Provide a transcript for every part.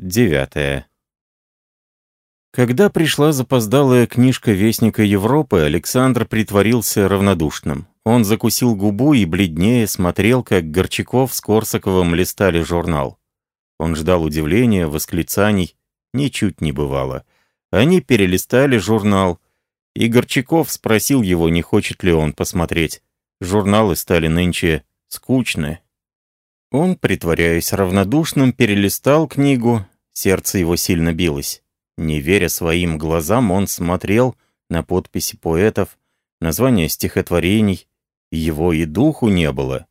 Девятое. Когда пришла запоздалая книжка Вестника Европы, Александр притворился равнодушным. Он закусил губу и бледнее смотрел, как Горчаков с Корсаковым листали журнал. Он ждал удивления, восклицаний. Ничуть не бывало. Они перелистали журнал, и Горчаков спросил его, не хочет ли он посмотреть. Журналы стали нынче скучны. Он, притворяясь равнодушным, перелистал книгу, сердце его сильно билось. Не веря своим глазам, он смотрел на подписи поэтов, названия стихотворений, его и духу не было.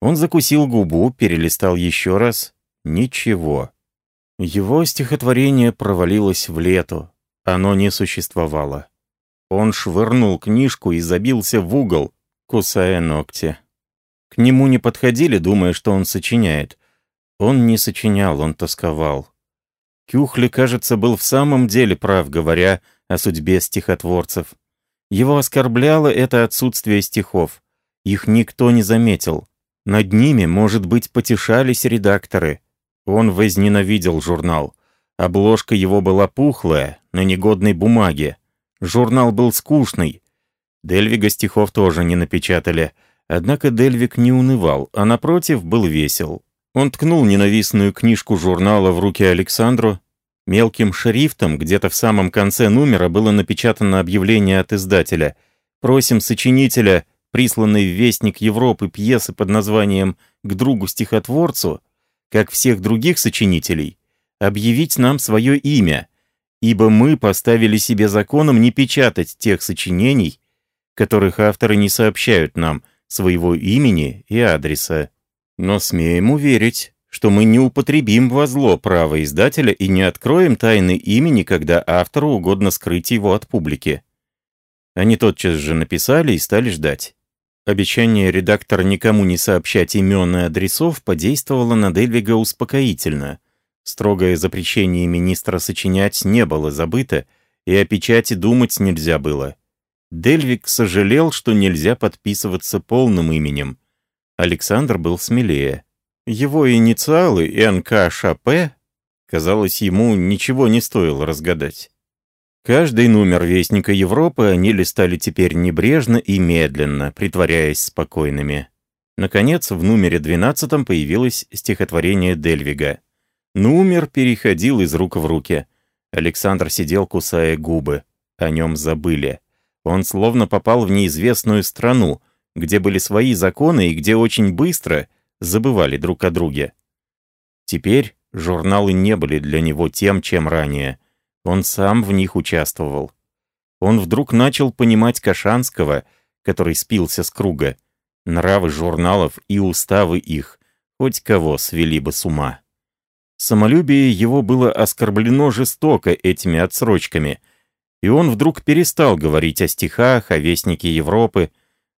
Он закусил губу, перелистал еще раз. Ничего. Его стихотворение провалилось в лету. Оно не существовало. Он швырнул книжку и забился в угол, кусая ногти. К нему не подходили, думая, что он сочиняет. Он не сочинял, он тосковал. Кюхли, кажется, был в самом деле прав, говоря о судьбе стихотворцев. Его оскорбляло это отсутствие стихов. Их никто не заметил. Над ними, может быть, потешались редакторы. Он возненавидел журнал. Обложка его была пухлая, на негодной бумаге. Журнал был скучный. Дельвига стихов тоже не напечатали. Однако Дельвик не унывал, а напротив был весел. Он ткнул ненавистную книжку журнала в руки Александру, Мелким шрифтом где-то в самом конце номера было напечатано объявление от издателя. «Просим сочинителя, присланный в Вестник Европы пьесы под названием «К другу-стихотворцу», как всех других сочинителей, объявить нам свое имя, ибо мы поставили себе законом не печатать тех сочинений, которых авторы не сообщают нам своего имени и адреса. Но смеем уверить, что мы не употребим во зло право издателя и не откроем тайны имени, когда автору угодно скрыть его от публики. Они тотчас же написали и стали ждать. Обещание редактора никому не сообщать имен и адресов подействовало на Дельвига успокоительно. Строгое запрещение министра сочинять не было забыто, и о печати думать нельзя было. Дельвиг сожалел, что нельзя подписываться полным именем. Александр был смелее. Его инициалы НКШП, казалось, ему ничего не стоило разгадать. Каждый номер Вестника Европы они листали теперь небрежно и медленно, притворяясь спокойными. Наконец, в номере 12 появилось стихотворение Дельвига. Номер переходил из рук в руки. Александр сидел, кусая губы. О нем забыли. Он словно попал в неизвестную страну, где были свои законы и где очень быстро — забывали друг о друге. Теперь журналы не были для него тем, чем ранее. Он сам в них участвовал. Он вдруг начал понимать Кашанского, который спился с круга. Нравы журналов и уставы их, хоть кого свели бы с ума. Самолюбие его было оскорблено жестоко этими отсрочками, и он вдруг перестал говорить о стихах, о вестнике Европы.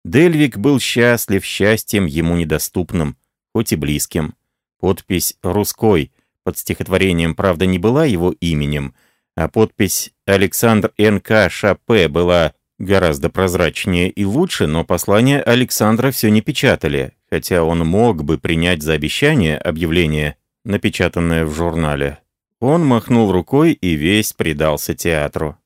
Дельвик был счастлив счастьем ему недоступным хоть и близким. Подпись «Русской» под стихотворением, правда, не была его именем, а подпись «Александр Н.К. Шапе» была гораздо прозрачнее и лучше, но послание Александра все не печатали, хотя он мог бы принять за обещание объявление, напечатанное в журнале. Он махнул рукой и весь предался театру.